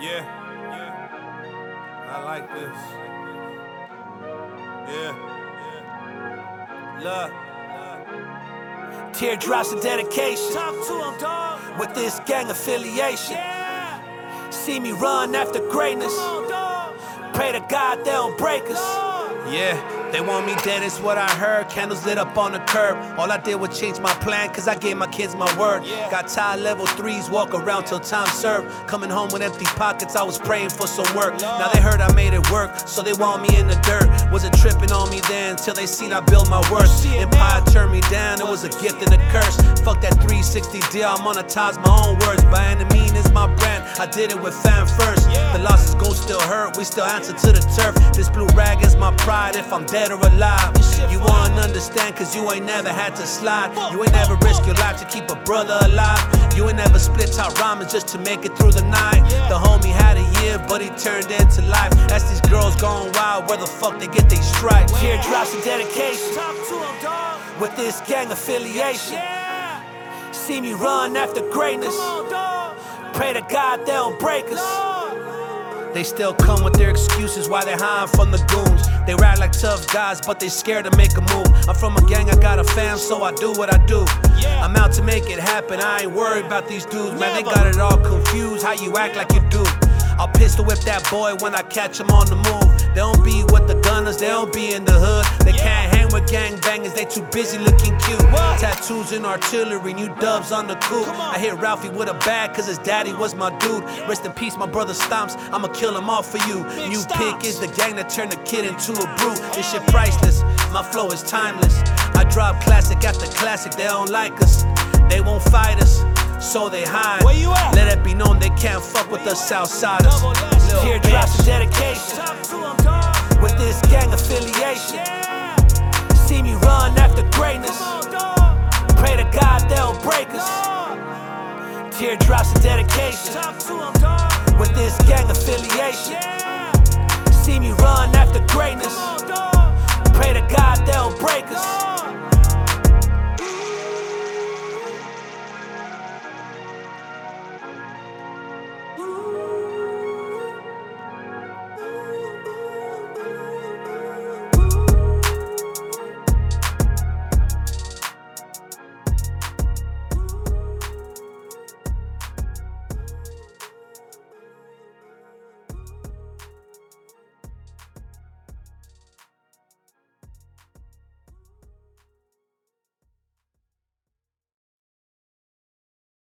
Yeah, yeah. I like this. Yeah, yeah. Look. Teardrops and dedication Talk to him, dog. with this gang affiliation. Yeah. See me run after greatness. On. Pray to God they don't break us. Yeah, they want me dead, is what I heard. Candles lit up on the curb. All I did was change my plan, cause I gave my kids my word. Yeah. Got tired level threes, walk around till time served. Coming home with empty pockets, I was praying for some work. Now they heard I made it work, so they want me in the dirt. Wasn't tripping on me then, till they seen I built my worth. Shit, Empire turned me down, it was a gift and a curse. Fuck that 360 deal, I'm monetize my own words. By any mean is my brand, I did it with fam first. Yeah. The losses go still hurt, we still answer to the turf. This blue rag is my pride if I'm dead or alive. You won't understand cause you ain't never had to slide. You ain't never risk your life to keep a brother alive. You ain't never split top ramen just to make it through the night. The homie had a year, but he turned into life. As these girls going wild, where the fuck they get they stripes? Teardrops and dedication Talk to him, dog. with this gang affiliation. See me run after greatness. Come on, dog. Pray to God they don't break us. They still come with their excuses why they hiding from the goons. They ride like tough guys, but they scared to make a move. I'm from a gang, I got a fam, so I do what I do. I'm out to make it happen, I ain't worried about these dudes, man. They got it all confused, how you act like you do. I'll pistol whip that boy when I catch him on the move. They don't be with the gunners, they don't be in the hood. They can't hang with gang bangers, they too busy looking cute. What? Tattoos and artillery, new dubs on the coupe. I hit Ralphie with a bag, cause his daddy was my dude. Rest in peace, my brother Stomps, I'ma kill him all for you. Big New pick is the gang that turned a kid into a brute. This shit priceless, my flow is timeless. I drop classic after classic, they don't like us. They won't fight us, so they hide. Where you at? Let it be known they can't fuck with us outsiders. Double that shit. Teardrops and dedication Talk to him, dog. with this gang affiliation. Teardrops and dedication Talk to him, dog. with this gang affiliation. See me run after greatness.